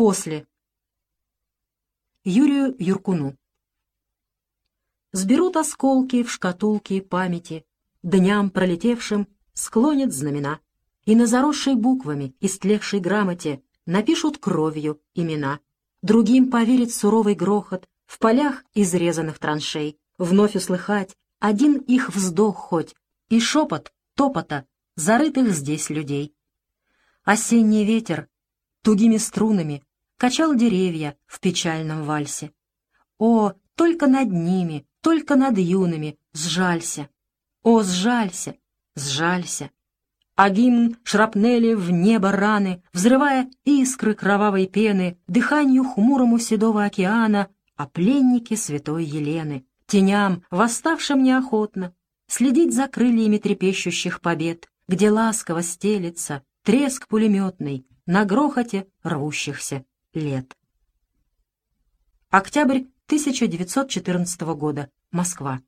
После. Юрию Юркуну. Сберут осколки в шкатулке памяти, Дням пролетевшим склонят знамена, И на заросшей буквами, истлевшей грамоте Напишут кровью имена. Другим поверит суровый грохот В полях изрезанных траншей, Вновь услыхать один их вздох хоть И шепот топота зарытых здесь людей. Осенний ветер тугими струнами качал деревья в печальном вальсе. О, только над ними, только над юными сжалься! О, сжалься, сжалься! А гимн шрапнели в небо раны, взрывая искры кровавой пены, дыханию хмурому седого океана, о пленнике святой Елены, теням, восставшим неохотно, следить за крыльями трепещущих побед, где ласково стелется треск пулеметный на грохоте рвущихся лет. Октябрь 1914 года. Москва.